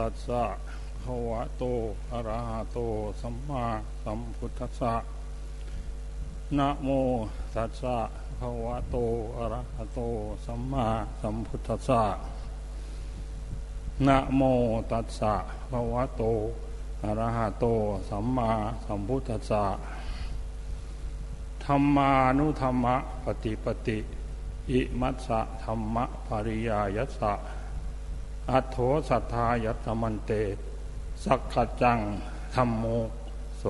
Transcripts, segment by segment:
ตัสสะภะวะโตอะระหะโต สัมมาสัมพุทธัสสะนะโมตัสสะภะวะโตอะระหะโต สัมมาสัมพุทธัสสะนะโมตัสสะภะวะโตอะระหะโต สัมมาสัมพุทธัสสะธรรมานุธรรมะปฏิปติ อิมัสสะธรรมะภริยายัสสะ อัโธสัทธายัตมันเต สักขจังธรรมโมโส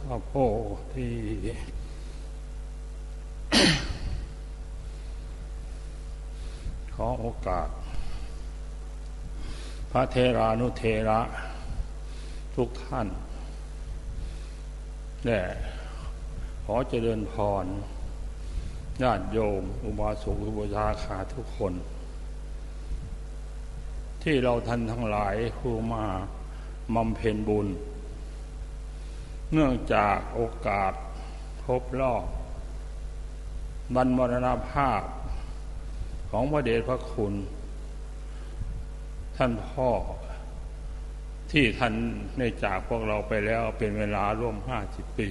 ทโพทีขอโอกาส พระเทรานุเทระทุกท่านแด่ขอเจริญพรญาติโยม อุบาสกอุบาสาขาทุกคน ที่เราท่านทั้งหลายผู้มาบำเพ็ญบุญ เนื่องจากโอกาสพบรอบบรรมรณภาพของพระเดชพระคุณ ท่านพ่อ ที่ท่านในจากพวกเราไปแล้วเป็นเวลาร่วมห้าสิบปี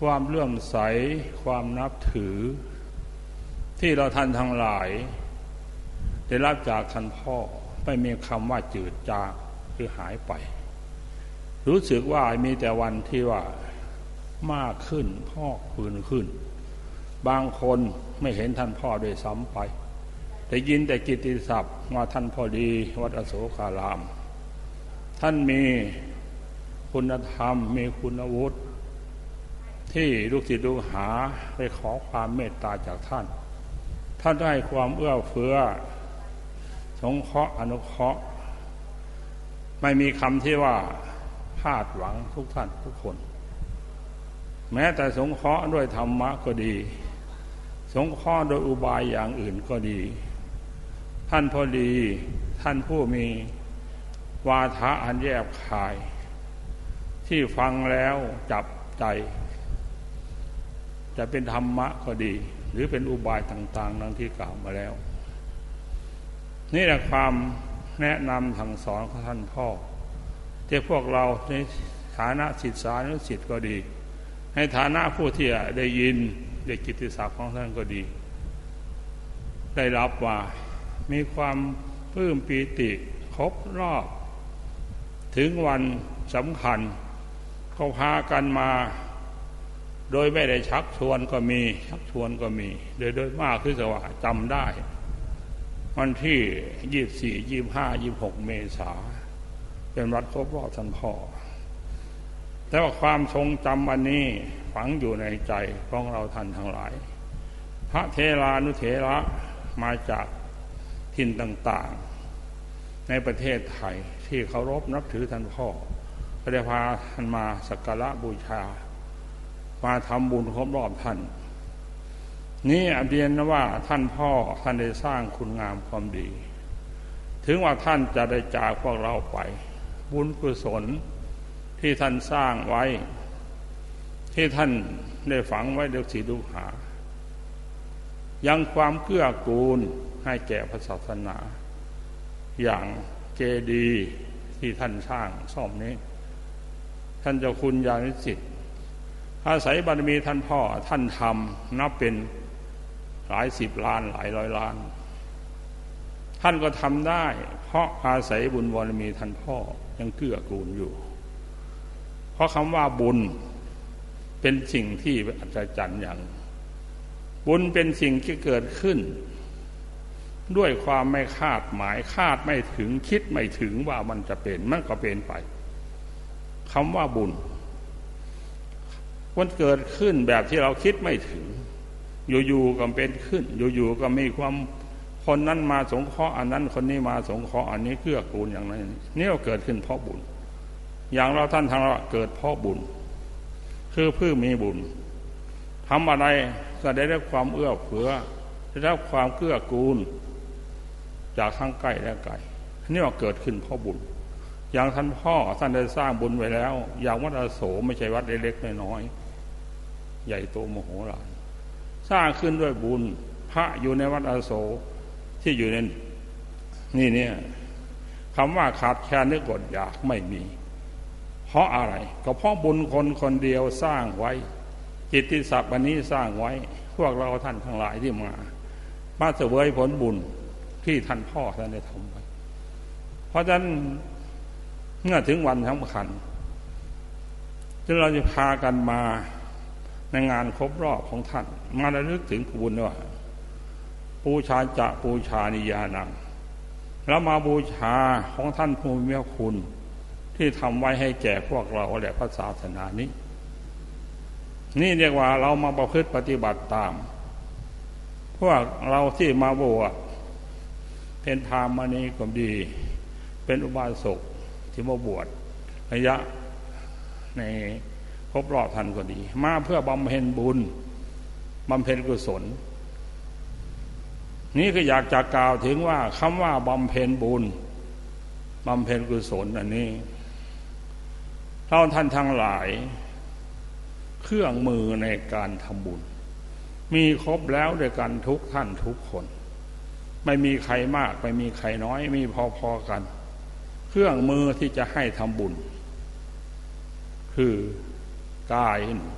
ความเลื่อมใสความนับถือ ที่เราท่านทั้งหลาย ได้รับจากท่านพ่อไม่มีคำว่าจืดจางหรือหายไป รู้สึกว่ามีแต่วันที่ว่ามากขึ้นพ่อคืนขึ้น บางคนไม่เห็นท่านพ่อโดยซ้ำไปแต่ยินแต่กิติศัพท์ว่าท่านพ่อดีวัดอโศการาม ท่านมีคุณธรรมมีคุณวุฒิที่ลูกศิษย์ลูกหาไปขอความเมตตาจากท่าน ท่านได้ความเอื้อเฟื้อ สงเคราะห์อนุเคราะห์ ไม่มีคำที่ว่าพลาดหวังทุกท่านทุกคน แม้แต่สงเคราะห์ด้วยธรรมะก็ดี สงเคราะห์โดยอุบายอย่างอื่นก็ดี ท่านพอดีท่านผู้มีวาทะอันแยบคาย ที่ฟังแล้วจับใจ จะเป็นธรรมะก็ดี หรือเป็นอุบายต่าง ๆ ดังที่กล่าวมาแล้ว นี่แหละความแนะนำสั่งสอนของท่านพ่อที่พวกเราในฐานะศิษย์สานุสิทธ์ก็ดี ในฐานะผู้ที่ได้ยินได้กิติศัพท์ของท่านก็ดี ได้รับว่ามีความปลื้มปีติครบรอบ ถึงวันสำคัญเขาพากันมา โดยไม่ได้ชักชวนก็มีชักชวนก็มี โดยโดยมากคือสว่าจำได้ วันที่ยี่สี่ยี่ห้ายี่หกเมษาเป็นวัดครบรอบท่านพ่อแต่ว่าความทรงจำวันนี้ฝังอยู่ในใจของเราท่านทั้งหลาย พระเทรานุเทระมาจากทินต่างๆ ในประเทศไทยที่เคารพนับถือท่านพ่อก็ได้พาท่านมาสักการะบูชา มาทำบุญครบรอบท่าน นี่อเดียนว่าท่านพ่อท่านได้สร้างคุณงามความดี ถึงว่าท่านจะได้จากพวกเราไป บุญกุศลที่ท่านสร้างไว้ ที่ท่านได้ฝังไว้เด็กสีดูหา ยังความเกื้อกูลให้แก่พระศาสนา อย่างเจดีที่ท่านสร้างซ่อมนี้ ท่านเจ้าคุณยานิสิตอาศัยบารมีท่านพ่อท่านทำนับเป็น หลายสิบล้านหลายร้อยล้าน ท่านก็ทำได้ เพราะอาศัยบุญบารมีท่านพ่อยังเกื้อกูลอยู่ เพราะคำว่าบุญเป็นสิ่งที่อัศจรรย์อย่าง บุญเป็นสิ่งที่เกิดขึ้น ด้วยความไม่คาดหมายคาดไม่ถึงคิดไม่ถึงว่ามันจะเป็นมันก็เป็นไปคำว่าบุญมันเกิดขึ้นแบบที่เราคิดไม่ถึง อยู่ๆก็เป็นขึ้น อยู่ๆก็มีความคนนั้นมาสงเคราะห์อันนั้นคนนี้มาสงเคราะห์อันนี้เกื้อกูลอย่างนั้นนี่ก็เกิดขึ้นเพราะบุญ อย่างเราท่านทางเราเกิดเพราะบุญ คือเพื่อมีบุญทำอะไรก็ได้รับความเอื้อเฟื้อได้รับความเกื้อกูล จากทั้งใกล้และไกลนี่ว่าเกิดขึ้นเพราะบุญ อย่างท่านพ่อท่านได้สร้างบุญไว้แล้ว อย่างวัดอโศไม่ใช่วัดเล็กๆน้อยๆใหญ่โตโมโหลาน สร้างขึ้นด้วยบุญ พระอยู่ในวัดอาโศที่อยู่ในนี่เนี่ยคำว่าขาดแคลนหรือกดอยากไม่มี เพราะอะไร ก็เพราะบุญคนคนเดียวสร้างไว้ จิตติศัพท์อันนี้สร้างไว้ พวกเราท่านทั้งหลายที่มา มาเสวยผลบุญที่ท่านพ่อท่านได้ทำไว้ เพราะฉะนั้นเมื่อถึงวันสำคัญที่เราจะพากันมา ในงานครบรอบของท่าน มาระลึกถึงบุญว่าปูชาจะปูชานิยานังแล้วมาบูชาของท่านภูมิคุณ ที่ทำไว้ให้แก่พวกเราและพระศาสนานี้ นี่เรียกว่าเรามาประพฤติปฏิบัติตาม พวกเราที่มาบวชเป็นพามณีก็ดี เป็นอุบาสกที่มาบวชระยะใน ครบรอบท่านก็ดี มาเพื่อบำเพ็ญบุญบำเพ็ญกุศล นี่ก็อยากจะกล่าวถึงว่าคำว่าบำเพ็ญบุญบำเพ็ญกุศลอันนี้เราท่านทั้งหลาย เครื่องมือในการทำบุญ มีครบแล้วด้วยกันทุกท่านทุกคน ไม่มีใครมาก ไม่มีใครน้อย มีพอๆกัน เครื่องมือที่จะให้ทำบุญ คือ กายหนึ่ง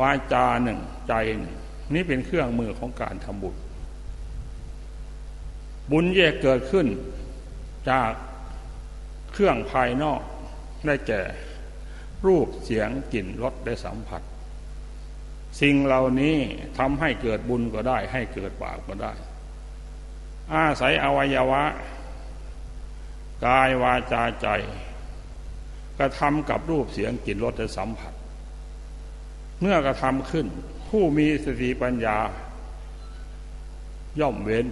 วาจาหนึ่งใจหนึ่งนี่เป็นเครื่องมือของการทำบุญ บุญแยกเกิดขึ้นจากเครื่องภายนอกได้แก่ รูปเสียงกลิ่นรสได้สัมผัส สิ่งเหล่านี้ทำให้เกิดบุญก็ได้ ให้เกิดบาปก็ได้ อาศัยอวัยวะ กายวาจาใจกระทำกับรูปเสียงกลิ่นรสได้สัมผัส เมื่อกระทำขึ้น ผู้มีสติปัญญา ย่อมเว้น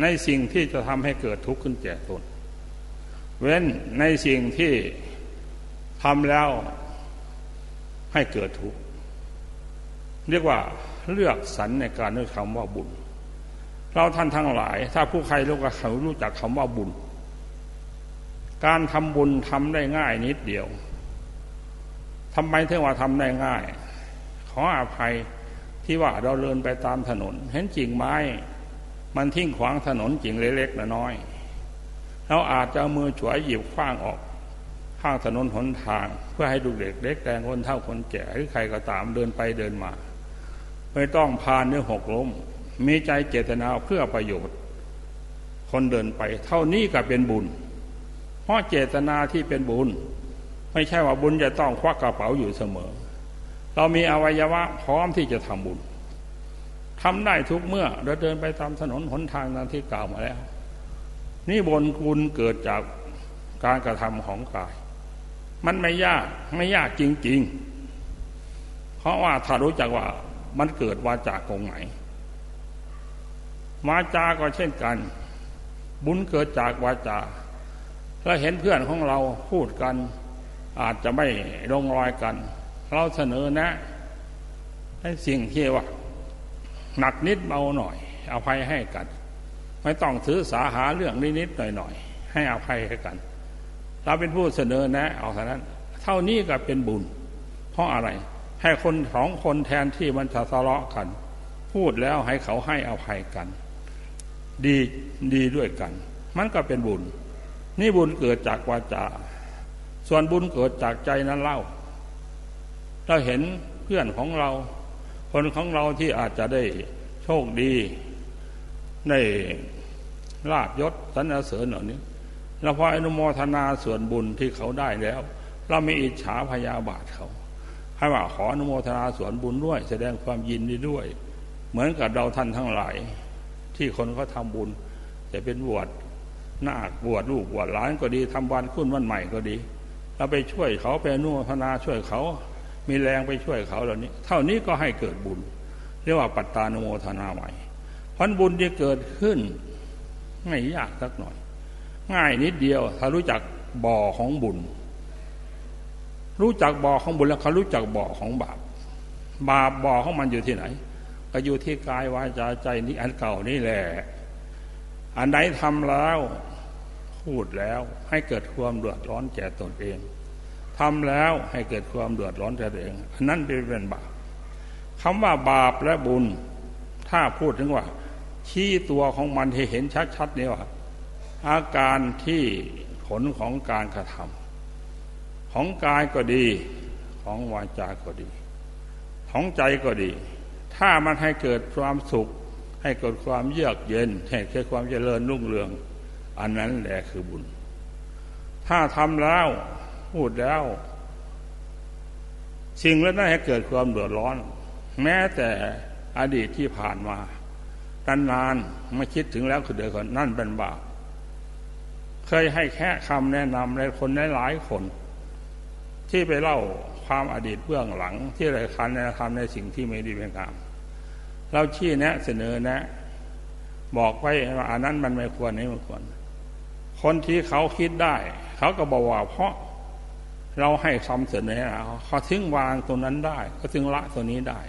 ในสิ่งที่จะทำให้เกิดทุกข์ขึ้นแก่ตน เว้นในสิ่งที่ทำแล้วให้เกิดทุกข์เรียกว่าเลือกสรรในการด้วยคำว่าบุญ เราท่านทั้งหลาย ถ้าผู้ใครรู้กับเขารู้จักคำว่าบุญ การทำบุญทำได้ง่ายนิดเดียวทำไมถึงว่าทำได้ง่าย ขออภัยที่ว่าเราเดินไปตามถนน เห็นกิ่งไม้ มันทิ้งขวางถนนจริงเล็กๆน้อยๆเราอาจจะมือฉวยหยิบคว้างออก ข้างถนนหนทาง เพื่อให้ดูเด็กเล็กแดงคนเท่าคนแก่หรือใครก็ตามเดินไปเดินมา ไม่ต้องพานเนื้อหกล้ม มีใจเจตนาเพื่อประโยชน์ คนเดินไป เท่านี้ก็เป็นบุญ เพราะเจตนาที่เป็นบุญ ไม่ใช่ว่าบุญจะต้องควักกระเป๋าอยู่เสมอ เรามีอวัยวะพร้อมที่จะทำบุญทำได้ทุกเมื่อเราเดินไปตามถนนหนทางนั้นที่กล่าวมาแล้ว นี่บนคุณเกิดจากการกระทำของกาย มันไม่ยากไม่ยากจริง ๆ เพราะว่าถ้ารู้จักว่ามันเกิดวาจากตรงไหนวาจาก็เช่นกัน บุญเกิดจากวาจาเราเห็นเพื่อนของเราพูดกัน อาจจะไม่ลงรอยกัน เราเสนอแนะให้สิ่งที่ว่าหนักนิดเบาหน่อยอภัยให้กัน ไม่ต้องถือสาหาเรื่องนิดนิดหน่อยหน่อยให้อภัยให้กัน เราเป็นผู้เสนอแนะเอาเท่านั้น เท่านี้ก็เป็นบุญ เพราะอะไร ให้คนสองคนแทนที่มันจะทะเลาะกัน พูดแล้วให้เขาให้อภัยกัน ดีดีด้วยกัน มันก็เป็นบุญ นี่บุญเกิดจากวาจา ส่วนบุญเกิดจากใจนั้นเล่า เราเห็นเพื่อนของเรา คนของเราที่อาจจะได้โชคดีได้ลาบยศสรรเสริญเหล่านี้เราพออนุโมทนาส่วนบุญที่เขาได้แล้ว เราไม่อิจฉาพยาบาทเขาให้ว่าขออนุโมทนาส่วนบุญด้วย แสดงความยินดีด้วย เหมือนกับเราท่านทั้งหลาย ที่คนเขาทาบุญ จะเป็นบวชนาคบวชลูกบวชหลานก็ดีทำวันขึ้นวันใหม่ก็ดี เราไปช่วยเขาไปอนุโมทนาช่วยเขา มีแรงไปช่วยเขาเหล่านี้ เท่านี้ก็ให้เกิดบุญ เรียกว่าปัตตานุโมทนาใหม่พันบุญที่เกิดขึ้นไม่ยากสักหน่อย ง่ายนิดเดียว ถ้ารู้จักบ่อของบุญ รู้จักบ่อของบุญแล้วเขารู้จักบ่อของบาปบาปบ่อของมันอยู่ที่ไหน ก็อยู่ที่กายวาจาใจนี้อันเก่านี่แหละอันไหนทำแล้วพูดแล้วให้เกิดความเดือดร้อนแก่ตนเอง ทำแล้วให้เกิดความเดือดร้อนแต่เองอันนั้นเป็นบาปคำว่าบาปและบุญ ถ้าพูดถึงว่า ชี้ตัวของมันให้เห็นชัดๆนี่ว่าอาการที่ผลของการกระทำของกายก็ดีของวาจาก็ดี ของใจก็ดี ถ้ามันให้เกิดความสุข ให้เกิดความเยือกเย็น ให้เกิดความเจริญรุ่งเรือง อันนั้นแหละคือบุญ ถ้าทำแล้ว พูดแล้ว สิ่งแล้วนั้นให้เกิดความเดือดร้อน แม้แต่อดีตที่ผ่านมานนานๆมาคิดถึงแล้วคือเดือดร้อนนั่นเป็นบาปเคยให้แค่คำแนะนำในคนหลายคน ที่ไปเล่าความอดีตเบื้องหลัง ที่ไรคันแนะนำในสิ่งที่ไม่ดีไม่งามเราชี้แนะเสนอแนะ บอกไว้ว่าอันนั้นมันไม่ควรนี่ไม่ควรคนที่เขาคิดได้ เขาก็บอกว่าเพราะ เราให้คำเสนอเขาถึงวางตัวนั้นได้ ก็ถึงละตัวนี้ได้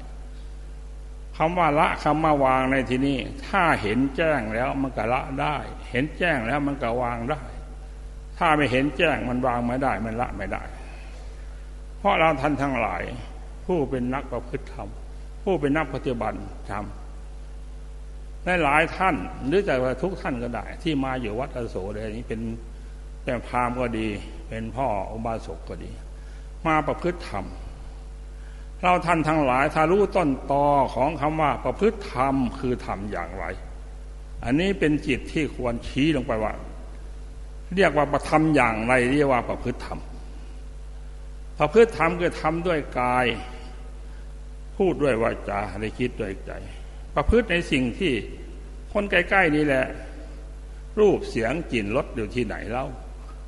คำว่าละคำมาวางในที่นี้ ถ้าเห็นแจ้งแล้วมันก็ละได้ เห็นแจ้งแล้วมันก็วางได้ ถ้าไม่เห็นแจ้งมันวางไม่ได้ มันละไม่ได้ เพราะเราท่านทั้งหลาย ผู้เป็นนักประพฤติธรรม ผู้เป็นนักปฏิบัติธรรมในหลายท่านหรือจากทุกท่านก็ได้ ที่มาอยู่วัดอโศกเลยนี้เป็น เป็นพราหมณ์ก็ดี เป็นพ่ออุบาสกก็ดี มาประพฤติธรรม เราท่านทั้งหลายถ้ารู้ต้นตอของคำว่าประพฤติธรรมคือทำอย่างไร อันนี้เป็นจิตที่ควรชี้ลงไปว่า เรียกว่าประทำอย่างไรเรียกว่าประพฤติธรรมประพฤติธรรมคือทำด้วยกาย พูดด้วยวาจาในคิดด้วยใจ ประพฤติในสิ่งที่คนใกล้ๆนี่แหละ รูปเสียงกลิ่นรสอยู่ที่ไหนเล่า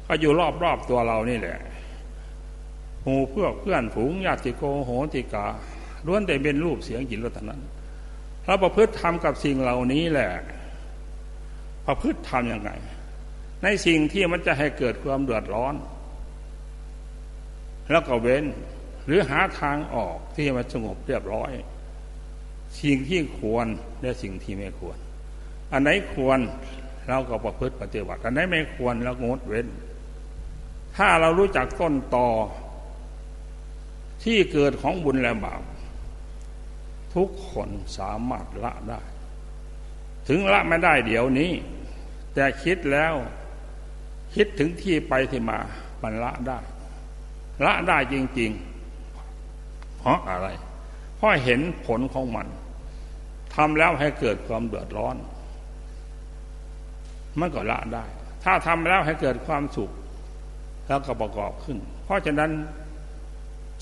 ก็อยู่รอบๆตัวเรานี่แหละหมู่เพื่อเพื่อนฝูงญาติโกโหติกาล้วนแต่เป็นรูปเสียงจิตรสนั้นเราประพฤติทำกับสิ่งเหล่านี้แหละ ประพฤติทำยังไง ในสิ่งที่มันจะให้เกิดความเดือดร้อน แล้วก็เว้น หรือหาทางออกที่มันสงบเรียบร้อย สิ่งที่ควรและสิ่งที่ไม่ควร อันไหนควรเราก็ประพฤติปฏิบัติ อันไหนไม่ควรแล้วงดเว้น ถ้าเรารู้จักต้นตอที่เกิดของบุญและบาปทุกคนสามารถละได้ ถึงละไม่ได้เดี๋ยวนี้ แต่คิดแล้วคิดถึงที่ไปที่มามันละได้ ละได้จริง ๆ เพราะอะไร เพราะเห็นผลของมันทำแล้วให้เกิดความเดือดร้อน มันก็ละได้ ถ้าทำแล้วให้เกิดความสุข แล้วก็ประกอบขึ้น เพราะฉะนั้น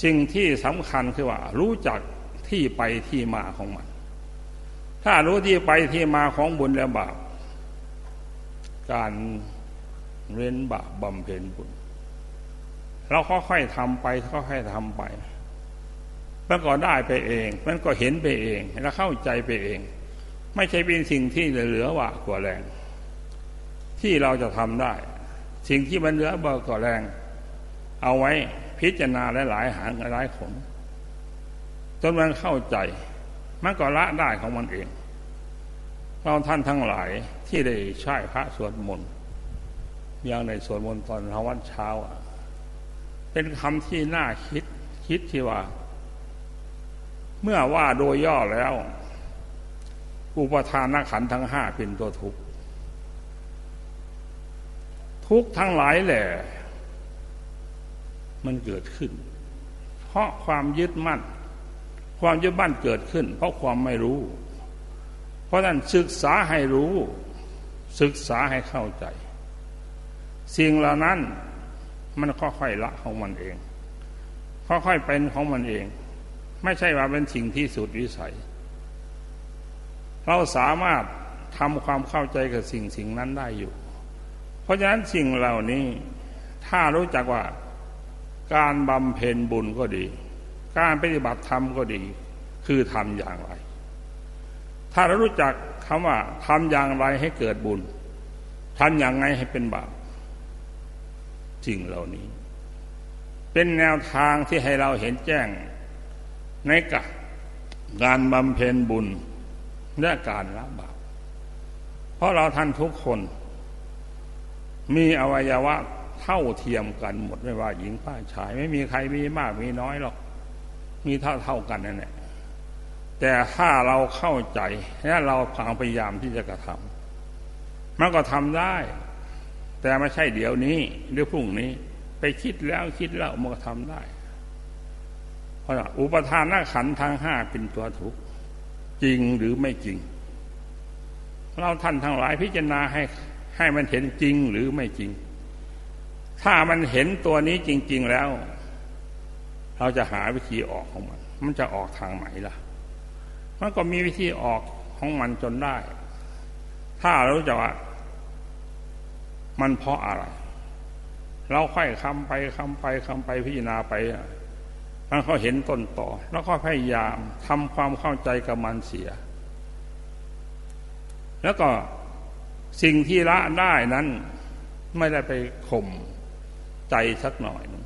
สิ่งที่สำคัญคือว่า รู้จักที่ไปที่มาของมัน ถ้ารู้ที่ไปที่มาของบุญและบาป การเว้นบาปบำเพ็ญบุญ เราค่อยๆทำไปค่อยๆทำไปมันก็ได้ไปเอง มันก็เห็นไปเอง แล้วเข้าใจไปเอง ไม่ใช่เป็นสิ่งที่เหลือว่ากว่าแรง ที่เราจะทำได้ สิ่งที่มันเหลือเบอกว่าแรง เอาไว้พิจารณาหลายๆหางหลายคนจนมันเข้าใจ มันก็ละได้ของมันเอง เราท่านทั้งหลายที่ได้ใช้พระสวดมนต์อยังในสวดมนต์ตอนวันเช้า เป็นคำที่น่าคิดคิดที่ว่า เมื่อว่าโดยย่อแล้ว อุปทานขันทั้งห้าเป็นตัวทุกข์ ทุกทั้งหลายแหละมันเกิดขึ้น เพราะความยึดมั่น ความยึดมั่นเกิดขึ้น เพราะความไม่รู้ เพราะนั้นศึกษาให้รู้ ศึกษาให้เข้าใจ สิ่งเหล่านั้นมันค่อยๆละของมันเอง ค่อยๆเป็นของมันเอง ไม่ใช่ว่าเป็นสิ่งที่สุดวิสัย เราสามารถทำความเข้าใจกับสิ่งสิ่งนั้นได้อยู่ เพราะฉะนั้นสิ่งเหล่านี้ถ้ารู้จักว่าการบำเพ็ญบุญก็ดี การปฏิบัติธรรมก็ดี คือทำอย่างไร ถ้าเรารู้จักคำว่าทำอย่างไรให้เกิดบุญทำอย่างไงให้เป็นบาปจริงเหล่านี้ เป็นแนวทางที่ให้เราเห็นแจ้งในกับการบำเพ็ญบุญและการละบาปเพราะเราท่านทุกคน มีอวัยวะเท่าเทียมกันหมดไม่ว่าหญิงป้าชาย ไม่มีใครมีมากมีน้อยหรอก มีเท่าเท่ากันนั่นแหละแต่ถ้าเราเข้าใจและเราพยายามที่จะกระทำมันก็ทำได้ แต่ไม่ใช่เดี๋ยวนี้หรือพรุ่งนี้ ไปคิดแล้วคิดแล้วมันก็ทำได้ เพราะอุปทานขันทางห้าเป็นตัวทุกข์จริงหรือไม่จริง เราท่านทั้งหลายพิจารณาให้ ให้มันเห็นจริงหรือไม่จริง ถ้ามันเห็นตัวนี้จริง ๆแล้ว เราจะหาวิธีออกของมัน มันจะออกทางไหนล่ะ มันก็มีวิธีออกของมันจนได้ ถ้าเรารู้จะว่า มันเพราะอะไร เราค่อยคำไปคำไปคำไปพิจารณาไปมันเขาเห็นต้นต่อ แล้วก็พยายามทำความเข้าใจกับมันเสีย แล้วก็ สิ่งที่ละได้นั้น ไม่ได้ไปข่มใจสักหน่อยนึง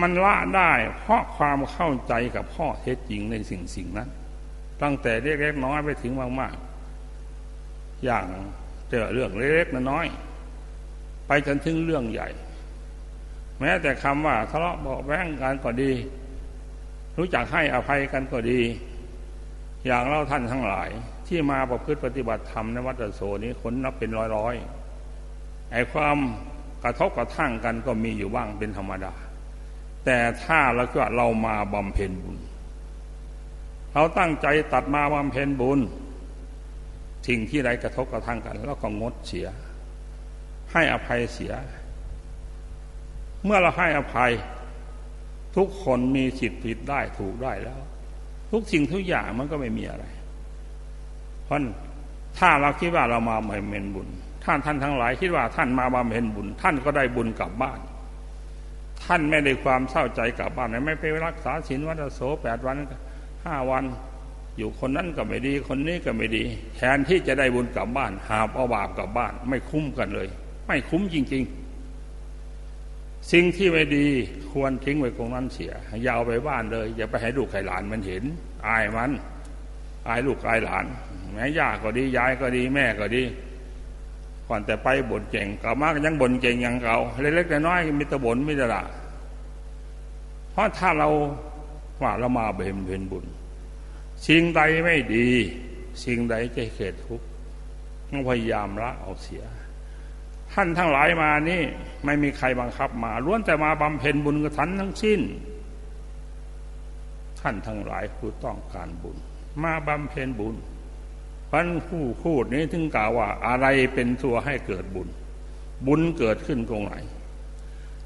มันละได้เพราะความเข้าใจกับข้อเท็จจริงในสิ่งสิ่งนั้น ตั้งแต่เล็กๆน้อยไปถึงมากๆ อย่างเจอเรื่องเล็กๆน้อยๆไปจนถึงเรื่องใหญ่ แม้แต่คำว่าทะเลาะเบาแว้งกันก็ดี รู้จักให้อภัยกันก็ดี อย่างเราท่านทั้งหลายที่มาประพฤติปฏิบัติธรรมในวัดโสนี้คนนับเป็นร้อยร้อยไอ้ความกระทบกระทั่งกันก็มีอยู่บ้างเป็นธรรมดา แต่ถ้าเราก็เรามาบำเพ็ญบุญ เราตั้งใจตัดมาบำเพ็ญบุญสิ่งที่ไรกระทบกระทั่งกัน แล้วก็งดเสีย ให้อภัยเสีย เมื่อเราให้อภัย ทุกคนมีสิทธิ์ผิดได้ถูกได้แล้ว ทุกสิ่งทุกอย่างมันก็ไม่มีอะไร เพราะถ้าเราคิดว่าเรามาบำเพ็ญบุญ ท่านท่านทั้งหลายคิดว่าท่านมาบำเพ็ญบุญ ท่านก็ได้บุญกลับบ้าน ท่านไม่ได้ความเศร้าใจกลับบ้านไม่ไปรักษาศีลวัดโสแปดวันห้าวัน อยู่คนนั้นก็ไม่ดี คนนี้ก็ไม่ดี แทนที่จะได้บุญกลับบ้าน หาเอาบาปกลับบ้าน ไม่คุ้มกันเลย ไม่คุ้มจริง ๆ สิ่งที่ไม่ดีควรทิ้งไว้ตรงนั้นเสียอย่าเอาไปบ้านเลย อย่าไปให้ลูกให้หลานมันเห็น อายมัน อายลูกอายหลาน แม่ย่าก็ดียายก็ดีแม่ก็ดีก่อนแต่ไปบ่นเก่งกลับมาก็ยังบ่นเก่งอย่างเก่าเล็กๆน้อยๆมีตะบ่นม่ตละเพราะถ้าเราว่าเรามาเบมเพนบุญ สิ่งใดไม่ดี สิ่งใดจะเกิดทุกข์ต้องพยายามละออกเสีย ท่านทั้งหลายมานี่ไม่มีใครบังคับมาล้วนแต่มาบำเพ็ญบุญกระทันทั้งสิ้น ท่านทั้งหลายผู้ต้องการบุญ มาบำเพ็ญบุญพันผู้พูดนี้ถึงกล่าวว่าอะไรเป็นตัวให้เกิดบุญ บุญเกิดขึ้นตรงไหน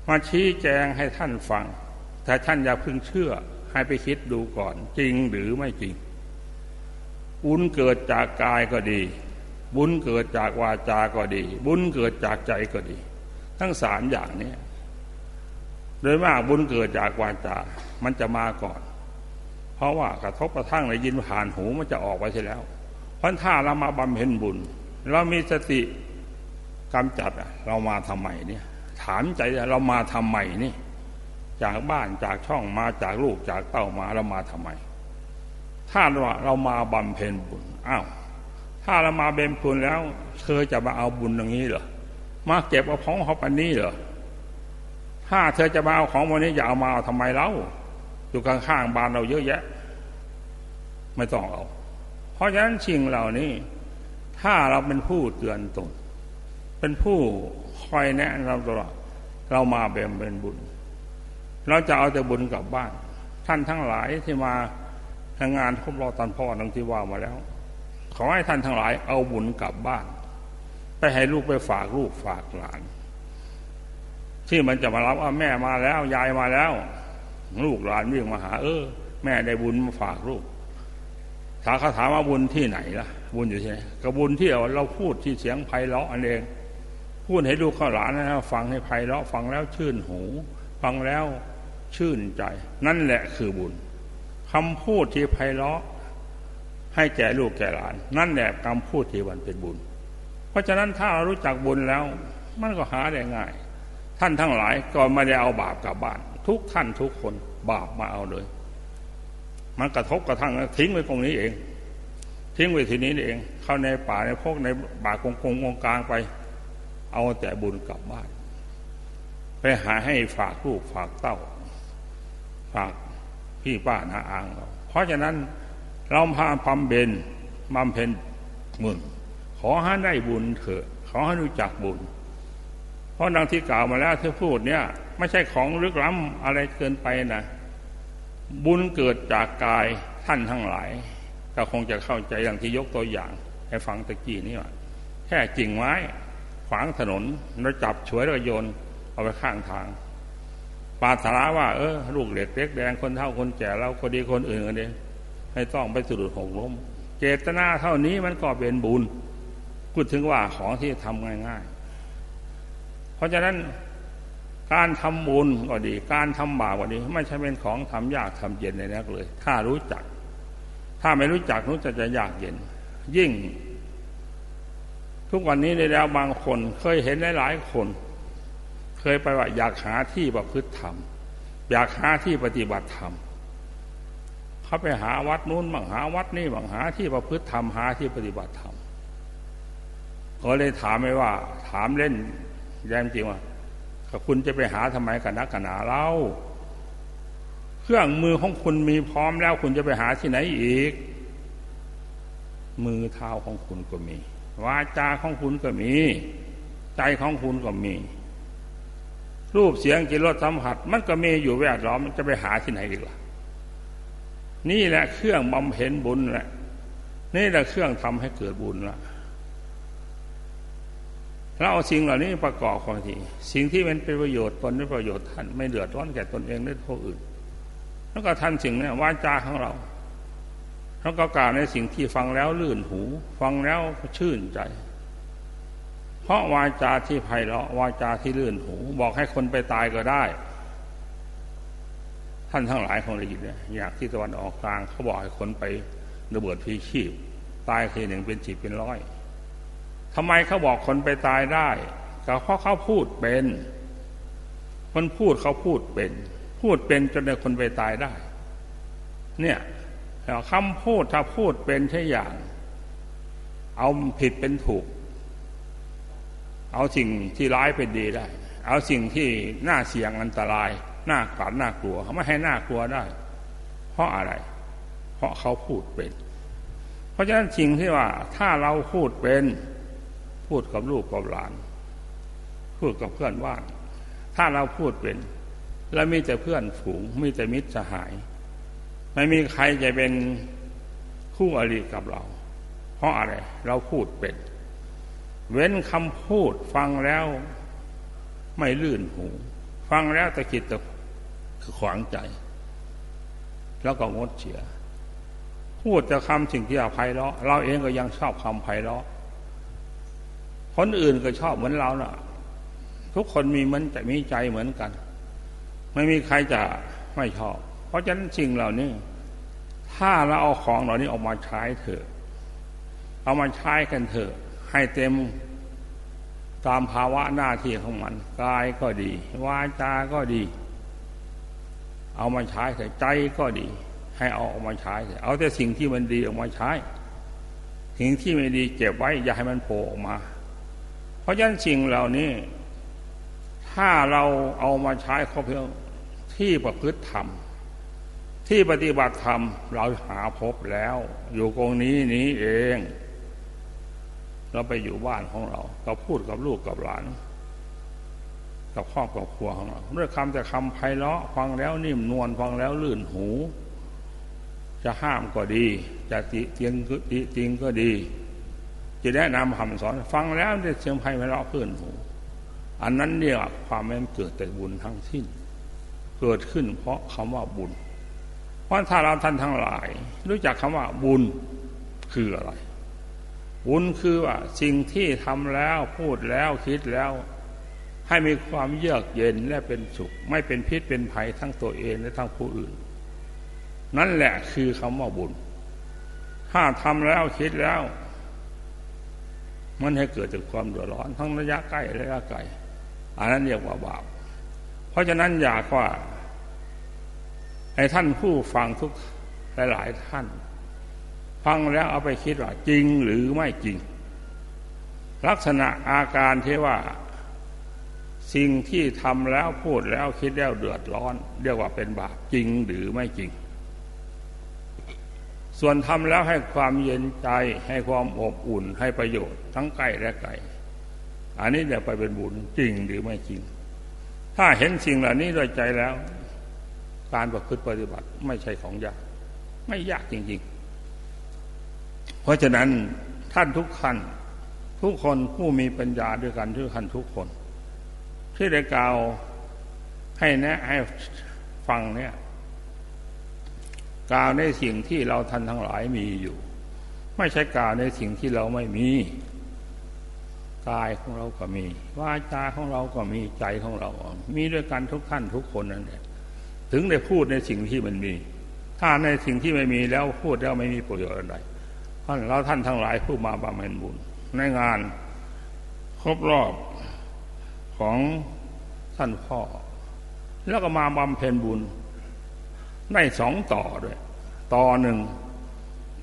มาชี้แจงให้ท่านฟังแต่ท่านอย่าพึงเชื่อให้ไปคิดดูก่อน จริงหรือไม่จริง บุญเกิดจากกายก็ดี บุญเกิดจากวาจาก็ดี บุญเกิดจากใจก็ดี ทั้งสามอย่างนี้โดยมากบุญเกิดจากวาจา มันจะมาก่อน เพราะว่ากระทบกระทั่งในยินผ่านหูมันจะออกไปใช่แล้วเพราะถ้าเรามาบำเพ็ญบุญ เรามีสติกำจัดเรามาทำไมเนี่ย ถามใจเรามาทำไมนี่ จากบ้านจากช่องมาจากลูกจากเต้ามาเรามาทำไม ถ้าเราเรามาบำเพ็ญบุญอ้าวถ้าเรามาเบญบุญแล้วเธอจะมาเอาบุญอย่างนี้เหรอมาเก็บเอาของเขาปันนี้เหรอถ้าเธอจะมาเอาของวันนี้อย่าเอามาเอาทำไมเล่า อยู่ข้างๆบ้านเราเยอะแยะ ไม่ต้องเอา เพราะฉะนั้นสิ่งเหล่านี้ ถ้าเราเป็นผู้เตือนตนเป็นผู้คอยแนะเราตลอดเรามาเบมเป็นบุญ เราจะเอาแต่บุญกลับบ้าน ท่านทั้งหลายที่มาทำงานครบรอตอนพ่อนังที่ว่ามาแล้ว ขอให้ท่านทั้งหลายเอาบุญกลับบ้าน ไปให้ลูกไปฝากลูกฝากหลาน ที่มันจะมารับว่าแม่มาแล้ว ยายมาแล้ว ลูกหลานวิ่งมาหา เออ แม่ได้บุญมาฝากลูกถ้าเขาถามว่าบุญที่ไหนล่ะ บุญอยู่ที่ไหนก็บุญที่เราเราพูดที่เสียงไพเราะอันเองพูดให้ลูกข้าหลานนะฟังให้ไพเราะฟังแล้วชื่นหู ฟังแล้วชื่นใจ นั่นแหละคือบุญคำพูดที่ไพเราะให้แก่ลูกแก่หลาน นั่นแหละคำพูดที่วันเป็นบุญ เพราะฉะนั้นถ้าเรารู้จักบุญแล้ว มันก็หาได้ง่าย ท่านทั้งหลายก็ไม่ได้เอาบาปกลับบ้านทุกท่านทุกคนบาปมาเอาเลย มันกระทบกระทั่งทิ้งไว้ตรงนี้เอง ทิ้งไว้ทีนี้เอง เข้าในป่าในพวกในป่ากงกงงกลางไป เอาแต่บุญกลับบ้าน ไปหาให้ฝากลูกฝากเต้า ฝากพี่ป้านาอางเราเพราะฉะนั้นเราพาพัมเบนมัมเพนมึงขอให้ได้บุญเถอะขอให้รู้จักบุญ เพราะดังที่กล่าวมาแล้วที่พูดเนี่ย ไม่ใช่ของลึกล้ำอะไรเกินไปนะบุญเกิดจากกายท่านทั้งหลายก็คงจะเข้าใจอย่างที่ยกตัวอย่างให้ฟังตะกี้นี่ว่าแค่จริงไม้ขวางถนนแล้วจับฉวยแล้วโยนเอาไปข้างทางปาถนาว่าเออลูกเล็กเล็กแดงคนเท่าคนแก่เราคนดีคนอื่นกันเองให้ต้องไปสุดหกล้ม เจตนาเท่านี้มันก็เป็นบุญพูดถึงว่าของที่ทำง่าย ๆ เพราะฉะนั้น การทำบุญก็ดี การทำบาปก็ดี ไม่ใช่เป็นของทำยากทำเย็นในนักเลย ถ้ารู้จัก ถ้าไม่รู้จักรู้จะจะยากเย็น ยิ่ง ทุกวันนี้ในแล้วบางคนเคยเห็นหลายๆคน เคยไปว่า อยากหาที่ประพฤติธรรม อยากหาที่ปฏิบัติธรรมเขาไปหาวัดนู้นบางหาวัดนี้บางหาที่ประพฤติธรรมหาที่ปฏิบัติธรรมก็เลยถามไม่ว่า ถามเล่นแย้มจริงว่า คุณจะไปหาทำไมกันนักกันหนาเล่า เครื่องมือของคุณมีพร้อมแล้วคุณจะไปหาที่ไหนอีก มือเท้าของคุณก็มีวาจาของคุณก็มี ใจของคุณก็มี รูปเสียงกินรสสัมผัส มันก็มีอยู่แวดล้อมมันจะไปหาที่ไหนอีกล่ะนี่แหละเครื่องบำเพ็ญบุญแหละนี่แหละเครื่องทำให้เกิดบุญละ เราเอาสิ่งเหล่านี้ประกอบความทีสิ่งที่มันเป็นประโยชน์ตนเป็นประโยชน์ท่านไม่เดือดร้อนแก่ตนเองและผู้อื่น แล้วก็ท่าสิ่งนี้วาจาของเราแล้วก็กล่าวในสิ่งที่ฟังแล้วลื่นหู ฟังแล้วชื่นใจ เพราะวาจาที่ไพเราะวาจาที่ลื่นหู บอกให้คนไปตายก็ได้ ท่านทั้งหลายคงได้ยินเนี่ยอยากที่ตะวันออกกลางเขาบอกให้คนไประเบิดพีชีพ ตายทีหนึ่งเป็นสิบเป็นร้อย ทำไมเขาบอกคนไปตายได้ก็เพราะเขาพูดเป็น คนพูดเขาพูดเป็น พูดเป็นจนได้คนไปตายได้ เนี่ยคำพูดถ้าพูดเป็นใช่อย่าง เอาผิดเป็นถูก เอาสิ่งที่ร้ายเป็นดีได้ เอาสิ่งที่น่าเสี่ยงอันตรายน่าขวัญน่ากลัวเขาไม่ให้น่ากลัวได้ เพราะอะไร เพราะเขาพูดเป็น เพราะฉะนั้นสิ่งที่ว่าถ้าเราพูดเป็น พูดกับลูกกับหลาน พูดกับเพื่อนว่า ถ้าเราพูดเป็น แล้วมีแต่เพื่อนฝูงมีแต่มิตรสหาย ไม่มีใครจะเป็นคู่อริกับเรา เพราะอะไร เราพูดเป็น เว้นคำพูดฟังแล้วไม่ลื่นหู ฟังแล้วตะกิดตะขวางใจ แล้วก็งดเฉียพูดจะคำสิ่งที่อภัยเราะเราเองก็ยังชอบคำไพเราะ คนอื่นก็ชอบเหมือนเราเนะ่ะ ทุกคนมีมันจะมีใจเหมือนกัน ไม่มีใครจะไม่ชอบ เพราะฉะนั้นสิ่งเหล่านี้ถ้าเราเอาของเหล่านี้ออกมาใช้เถอะ เอามาใช้กันเถอะ ให้เต็มตามภาวะหน้าที่ของมันกายก็ดีวาจาก็ดี เอามาใช้แต่ใจก็ดี ให้เอาออกมาใช้เอาแต่สิ่งที่มันดีออกมาใช้สิ่งที่ไม่ดีเก็บไว้อย่าให้มันโผล่ออกมา ราะฉะนั้นสิ่งเหล่านี้ ถ้าเราเอามาใช้เขาเพียงที่ประพฤติธรรม ที่ปฏิบัติธรรมเราหาพบแล้ว อยู่ตรงนี้นี้เอง เราไปอยู่บ้านของเรา เราพูดกับลูกกับหลาน กับครอบกับครัวของเราด้วยคำแต่คำไพเราะฟังแล้วนิ่มนวลฟังแล้วลื่นหู จะห้ามก็ดี จะติเตียงก็ติจริงก็ดี จะแนะนำคำสอน ฟังแล้วได้เสียงไพเราะเพื่อนหู อันนั้นเรียกความแม่นเกิดแต่บุญทั้งสิ้น เกิดขึ้นเพราะคำว่าบุญ เพราะถ้าเราท่านทั้งหลาย รู้จักคำว่าบุญคืออะไร บุญคือว่าสิ่งที่ทำแล้วพูดแล้วคิดแล้ว ให้มีความเยือกเย็นและเป็นสุข ไม่เป็นพิษเป็นภัยทั้งตัวเองและทั้งผู้อื่น นั่นแหละคือคำว่าบุญ ถ้าทำแล้วคิดแล้ว มันให้เกิดจากความเดือดร้อน ทั้งระยะใกล้และระยะไกลอันนั้นเรียกว่าบาป เพราะฉะนั้นอยากว่าให้ท่านผู้ฟังทุกหลาย ๆ ท่าน ฟังแล้วเอาไปคิดว่าจริงหรือไม่จริง ลักษณะอาการที่ว่าสิ่งที่ทำแล้วพูดแล้วคิดแล้วเดือดร้อน เรียกว่าเป็นบาปจริงหรือไม่จริง ส่วนทำแล้วให้ความเย็นใจให้ความอบอุ่นให้ประโยชน์ทั้งใกล้และไกลอันนี้เดี๋ยวไปเป็นบุญจริงหรือไม่จริง ถ้าเห็นสิ่งเหล่านี้ด้วยใจแล้ว การประพฤติปฏิบัติไม่ใช่ของยาก ไม่ยากจริง ๆ เพราะฉะนั้นท่านทุกท่านทุกคนผู้มีปัญญาด้วยกันทุกท่านทุกคน ที่ได้กล่าวให้แนะให้ฟังเนี่ย กล่าวในสิ่งที่เราท่านทั้งหลายมีอยู่ ไม่ใช่กล่าวในสิ่งที่เราไม่มีกายของเราก็มีวาจาของเราก็มีใจของเรา มีด้วยกันทุกท่านทุกคนนั่นแหละถึงได้พูดในสิ่งที่มันมี ถ้าในสิ่งที่ไม่มีแล้วพูดแล้วไม่มีประโยชน์อะไรเพราะเราท่านทั้งหลายผู้มาบำเพ็ญบุญ ในงานครบรอบของท่านพ่อ แล้วก็มาบำเพ็ญบุญ ได้สองต่อด้วย ต่อหนึ่ง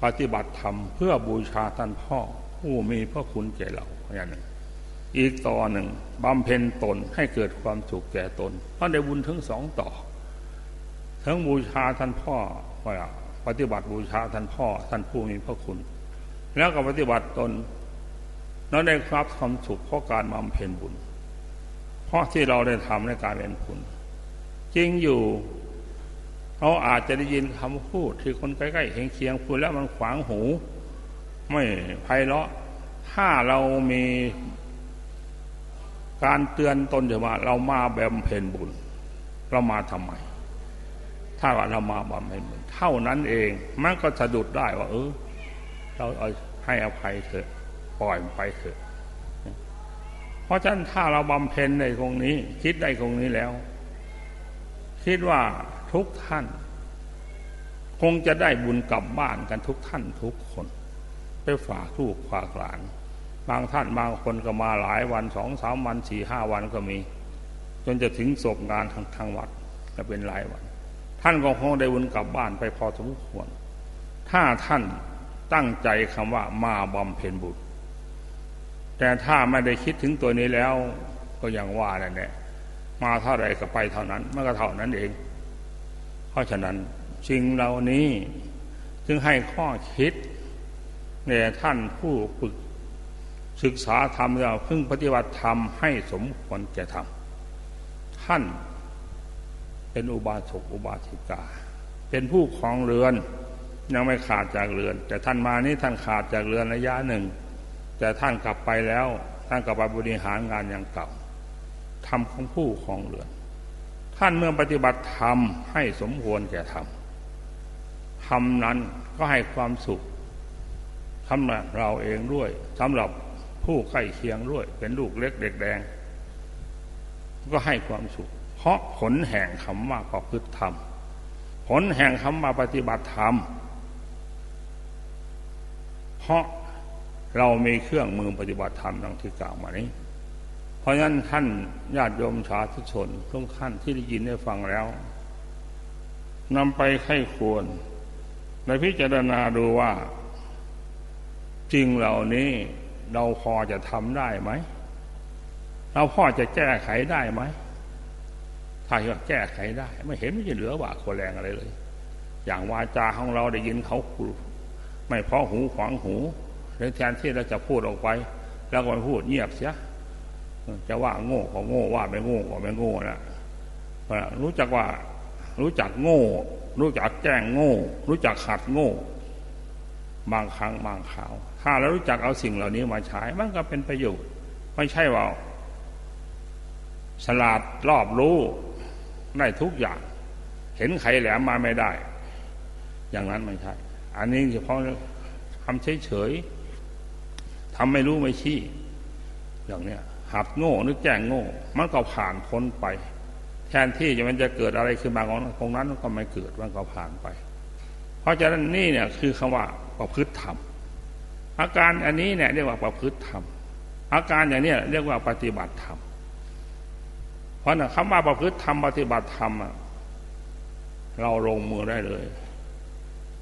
ปฏิบัติธรรมเพื่อบูชาท่านพ่อ ผู้มีพระคุณแก่เราอย่างหนึ่ง อีกต่อหนึ่งบำเพ็ญตนให้เกิดความสุขแก่ตนเพราะได้บุญถึงสองต่อ ทั้งบูชาท่านพ่อว่าปฏิบัติบูชาท่านพ่อ ท่านผู้มีพระคุณ แล้วก็ปฏิบัติตนนั้นได้ครับความสุขเพราะการบำเพ็ญบุญ เพราะที่เราได้ทำในการเป็นคุณจริงอยู่ เขาอาจจะได้ยินคำพูดที่คนใกล้ๆเคียงพูดแล้วมันขวางหู ไม่ไพเราะ ถ้าเรามีการเตือนตนจะว่าเรามาบำเพ็ญบุญ เรามาทำไม ถ้าว่าเรามาบำเพ็ญบุญเท่านั้นเองมันก็สะดุดได้ว่า เออ เราเอาให้อภัยเถอะ ปล่อยมันไปเถอะ เพราะฉะนั้นถ้าเราบำเพ็ญในตรงนี้ คิดได้ตรงนี้แล้ว คิดว่า ทุกท่าน คงจะได้บุญกลับบ้านกันทุกท่านทุกคน ไปฝากลูกฝากหลาน บางท่านบางคนก็มาหลายวันสองสามวันสี่ห้าวันก็มี จนจะถึงศพงานทางทางวัดจะเป็นหลายวัน ท่านก็คงได้บุญกลับบ้านไปพอสมควร ถ้าท่านตั้งใจคำว่ามาบำเพ็ญบุญแต่ถ้าไม่ได้คิดถึงตัวนี้แล้วก็ยังว่านั่นแหละมาเท่าไรก็ไปเท่านั้นมันก็เท่านั้นเอง เพราะฉะนั้นสิ่งเหล่านี้จึงให้ข้อคิดในท่านผู้ฝึกศึกษาธรรมเราพึ่งปฏิบัติธรรมให้สมควรแก่ธรรมท่านเป็นอุบาสกอุบาสิกา เป็นผู้ครองเรือนยังไม่ขาดจากเรือน แต่ท่านมานี้ท่านขาดจากเรือนระยะหนึ่ง แต่ท่านกลับไปแล้วท่านกลับไปบริหารงานอย่างเก่าทำของผู้ครองเรือน ท่านเมื่อปฏิบัติธรรมให้สมควรแก่ธรรมธรรมนั้นก็ให้ความสุขสำหรับเราเองด้วยสำหรับผู้ใกล้เคียงด้วย เป็นลูกเล็กเด็กแดง ก็ให้ความสุข เพราะผลแห่งคำว่าประพฤติธรรม ผลแห่งคำว่าปฏิบัติธรรม เพราะเรามีเครื่องมือปฏิบัติธรรมดังที่กล่าวมานี้ เพราะฉะนั้นท่านญาติโยมชาติชนทุกท่านที่ได้ยินได้ฟังแล้วนำไปไข้ควรในพิจารณาดูว่า จริงเหล่านี้เราพอจะทำได้ไหม เราพอจะแก้ไขได้ไหมถ้าว่าแก้ไขได้ ไม่เห็นไม่จะเหลือว่าคนแรงอะไรเลย อย่างวาจาของเราได้ยินเขาไม่เพราะหูขวางหูหรือแทนที่เราจะพูดออกไป แล้วก็พูดเงียบเสีย จะว่าโง่ก็โง่ว่าไม่โง่ก็ไม่โง่นะรู้จักว่า รู้จักโง่ รู้จักแจ้งโง่ รู้จักขัดโง่ บางครั้งบางข่าว ถ้าเรารู้จักเอาสิ่งเหล่านี้มาใช้มันก็เป็นประโยชน์ ไม่ใช่ว่าฉลาดรอบรู้ได้ทุกอย่าง เห็นไขแหลมมาไม่ได้ อย่างนั้นไม่ใช่ อันนี้เฉพาะทำเฉยๆทำไม่รู้ไม่ชี้อย่างเนี้ย หัดโง่นึกแจ้งโง่ มันก็ผ่านพ้นไป แทนที่จะมันจะเกิดอะไรขึ้นมาของตรงนั้นก็ไม่เกิดมันก็ผ่านไป เพราะฉะนั้นนี่เนี่ยคือคำว่าประพฤติธรรมอาการอันนี้เนี่ยเรียกว่าประพฤติธรรมอาการอย่างนี้เรียกว่าปฏิบัติธรรมเพราะนะคำว่าประพฤติธรรมปฏิบัติธรรมเราลงมือได้เลย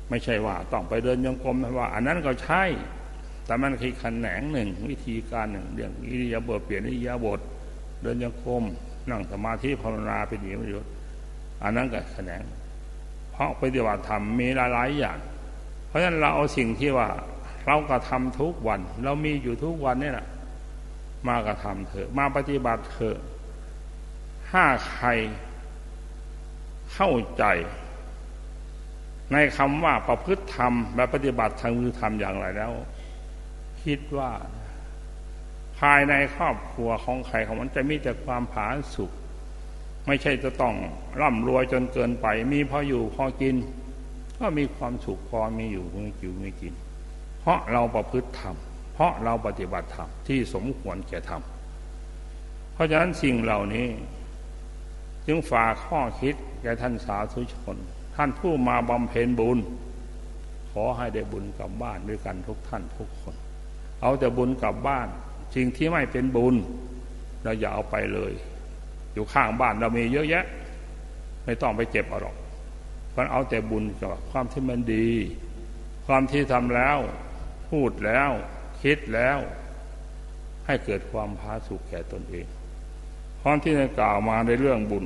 ไม่ใช่ว่าต้องไปเดินยงกรมว่า อันนั้นก็ใช่ แต่มันคือขนงหนึ่งวิธีการหนึ่งเรื่องอิริยาบถเปลี่ยนอิริยาบถเดินยังกรมนั่งสมาธิภาวนาเป็นอย่างนี้อันนั้นก็แขนงเพราะปฏิบัติธรรมมีหลายอย่าง เพราะฉะนั้นเราเอาสิ่งที่ว่าเราก็ทำทุกวัน เรามีอยู่ทุกวันนี่แหละมากระทำเถอะ มาปฏิบัติเถอะถ้าใครเข้าใจในคำว่าประพฤติธรรมและปฏิบัติทางมือธรรมอย่างไรแล้ว คิดว่า ภายในครอบครัวของใครของมันจะมีแต่ความผาสุกไม่ใช่จะต้องร่ำรวยจนเกินไป มีพออยู่พอกิน ก็มีความสุขพอมีอยู่มีกิวมีกิน เพราะเราประพฤติธรรมเพราะเราปฏิบัติธรรมที่สมควรแก่ธรรมเพราะฉะนั้นสิ่งเหล่านี้ จึงฝากข้อคิดแก่ท่านสาธุชน ท่านผู้มาบำเพ็ญบุญ ขอให้ได้บุญกลับบ้านด้วยกันทุกท่านทุกคน เอาแต่บุญกลับบ้านสิ่งที่ไม่เป็นบุญ เราอย่าเอาไปเลย อยู่ข้างบ้านเรามีเยอะแยะ ไม่ต้องไปเจ็บเอาหรอกเพราะเอาแต่บุญกับความที่มันดี ความที่ทำแล้ว พูดแล้ว คิดแล้ว ให้เกิดความพาสุขแก่ตนเองความที่ได้กล่าวมาในเรื่องบุญ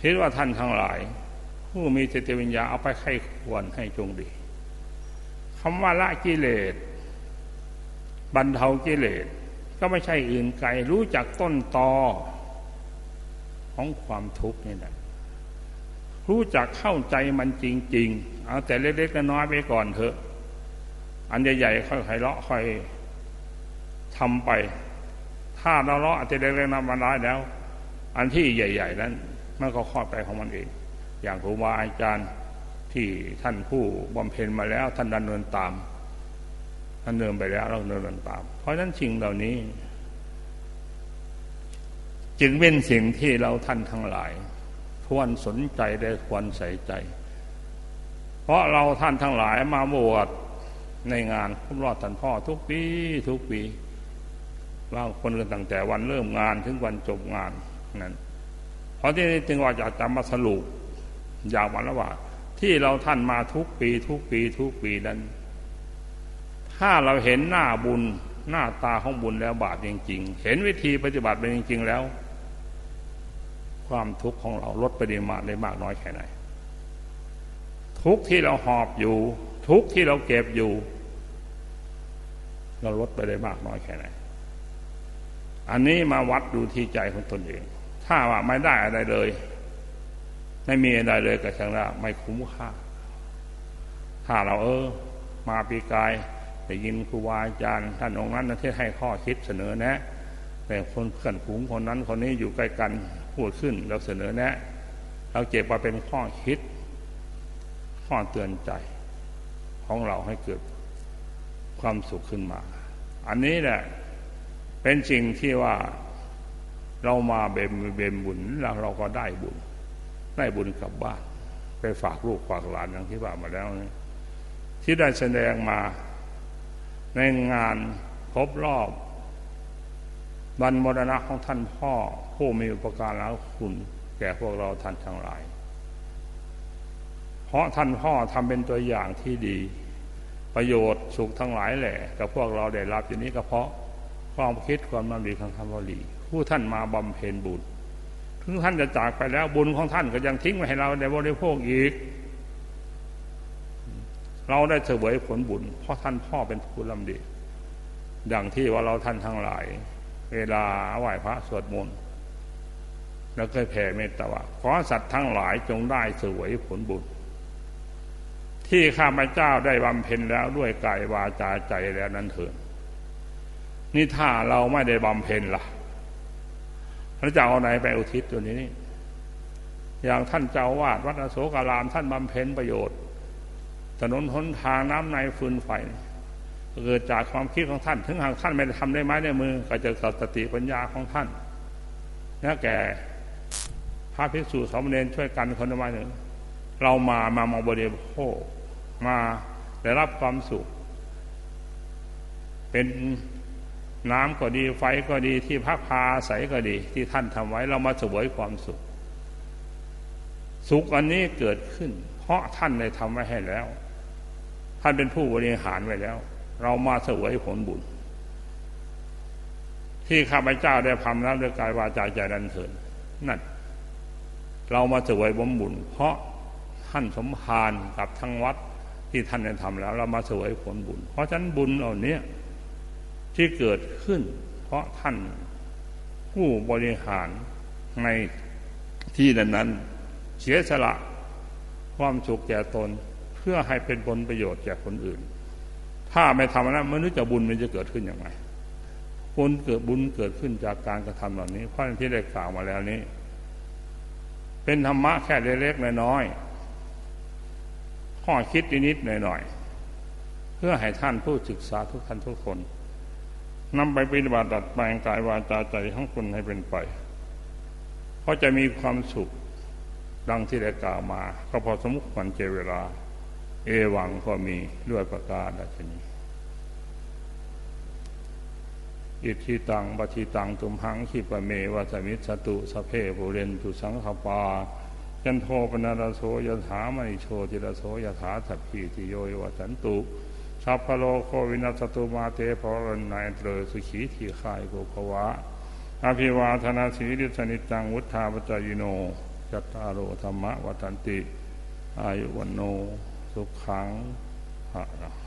คิดว่าท่านทั้งหลาย ผู้มีเจตวิญญาเอาไปไข้ควรให้จงดี คำว่าละกิเลสบรรเทากิเลสก็ไม่ใช่อื่นไกลรู้จักต้นตอของความทุกข์นี่แหละรู้จักเข้าใจมันจริง ๆ เอาแต่เล็กๆน้อยๆไปก่อนเถอะ อันใหญ่ๆค่อยๆเลาะค่อยทำไป ถ้าเราเลาะอาจจะเล็กๆน้อยๆได้แล้ว อันที่ใหญ่ ๆ นั้นมันก็ค่อยไปของมันเอง อย่างครูบาอาจารย์ ที่ท่านผู้บำเพ็ญมาแล้ว ท่านดำเนินตามท่านเดินไปแล้วเราเดินตาม เพราะนั้นสิ่งเหล่านี้ จึงเป็นสิ่งที่เราท่านทั้งหลายควรสนใจได้ควรใส่ใจ เพราะเราท่านทั้งหลายมาบวชในงานครบรอบท่านพ่อทุกปีทุกปีบางคนกันตั้งแต่วันเริ่มงานถึงวันจบงานนั้นเพราะที่นี้จึงว่าอยากจะมาสรุปอยากวันละว่า ที่เราท่านมาทุกปีทุกปีทุกปีนั้น ถ้าเราเห็นหน้าบุญหน้าตาของบุญแล้วบาปจริง ๆ เห็นวิธีปฏิบัติไปจริง ๆ แล้ว ความทุกข์ของเราลดปริมาณได้มากน้อยแค่ไหน ทุกที่เราหอบอยู่ ทุกที่เราเก็บอยู่ เราลดไปได้มากน้อยแค่ไหน อันนี้มาวัดดูที่ใจของตนเอง ถ้าว่าไม่ได้อะไรเลย ไม่มีอะไรเลยกับช่างละไม่คุ้มค่า ถ้าเราเออ มาปีกายได้ยินครูบาอาจารย์ท่านองค์นั้นที่ให้ข้อคิดเสนอแนะ แต่คนเพื่อนฝูงคนนั้นคนนี้อยู่ใกล้กันพูดขึ้นเราเสนอแนะ เราเก็บมาเป็นข้อคิด ข้อเตือนใจ ของเราให้เกิดความสุขขึ้นมา อันนี้แหละเป็นสิ่งที่ว่าเรามาเบมเบมบุญแล้วเราก็ได้บุญ ได้บุญกลับบ้าน ไปฝากลูกฝากหลานอย่างที่ว่ามาแล้วนี่ที่ได้แสดงมาในงานครบรอบวันมรณะของท่านพ่อผู้มีอุปการแล้วคุณ แก่พวกเราท่านทั้งหลาย เพราะท่านพ่อทำเป็นตัวอย่างที่ดี ประโยชน์สุขทั้งหลายแหละกับพวกเราได้รับอย่างนี้ก็เพราะความคิดความมันดีของคำวลีผู้ท่านมาบำเพ็ญบุญ ถึงท่านจะจากไปแล้ว บุญของท่านก็ยังทิ้งไว้ให้เราในบริโภคอีก เราได้เสวยผลบุญ เพราะท่านพ่อเป็นผู้ลำดีดังที่ว่าเราท่านทั้งหลาย เวลาไหว้พระสวดมนต์แล้วเคยแผ่เมตตาว่าขอสัตว์ทั้งหลายจงได้เสวยผลบุญ ที่ข้าพเจ้าได้บำเพ็ญแล้วด้วยกายวาจาใจแล้วนั้นเถิดนี่ถ้าเราไม่ได้บำเพ็ญละ่ะ พระเจ้าเอาไหนไปอุทิศตัวนี้นี่อย่างท่านเจ้าวาดวัดอโศการาม ท่านบำเพ็ญประโยชน์ ถนนหนทางน้ำในฟืนไฟเกิดจากความคิดของท่าน ถึงหากท่านไม่ได้ทำได้ไม้ในมือ ก็จะสติปัญญาของท่านนี่แก่พระภิกษุสามเณรช่วยกันคนละไม้หนึ่ง เรามามามาบริโภคมาได้รับความสุข เป็น น้ำก็ดีไฟก็ดีที่พักพาใสก็ดี ที่ท่านทำไว้เรามาเสวยความสุข สุขอันนี้เกิดขึ้น เพราะท่านได้ทำไว้ให้แล้ว ท่านเป็นผู้บริหารไว้แล้ว เรามาเสวยผลบุญ ที่ข้าพเจ้าได้ทำแล้วด้วยกายวาจาใจดันเถินนั่นเรามาเสวยบุญบุญ เพราะท่านสมภารกับทั้งวัดที่ท่านได้ทำแล้ว เรามาเสวยผลบุญ เพราะฉะนั้นบุญเหล่านี้ ที่เกิดขึ้น เพราะท่านผู้บริหารในที่นั้นนั้นเสียสละความสุขแก่ตนเพื่อให้เป็นผลประโยชน์แก่คนอื่น ถ้าไม่ทำนั้นมนุษย์จะบุญมันจะเกิดขึ้นอย่างไรบุญเกิดบุญเกิดขึ้นจากการกระทำเหล่านี้เพราะที่ได้กล่าวมาแล้วนี้ เป็นธรรมะแค่เล็กๆน้อยๆข้อคิดนิดๆหน่อยๆเพื่อให้ท่านผู้ศึกษาทุกท่านทุกคน นำไปปฏิบัติดัดแปลงกายวาจาใจของคุณให้เป็นไปเพราะจะมีความสุขดังที่ได้กล่าวมา ก็พอสมควรเจเวลา เอวังก็มีด้วยประกาศดัชนีอิทธิตังปฏิตังตุมหังขีปเมวัสมิสตุสเพปุเรนตุสังขปายันโทปนารโสยถามณิโชติรโสยถาสัพพีติโยวัสันตุ สัพพโลโควินัสตุมาเตภรนนายเตรสุขีทีขายโกภวะอภิวาธนาสีริสนิจังวุฒาปจายโนจัตตารโอธรรมะวัตันติ อายุวันโน สุขังภะ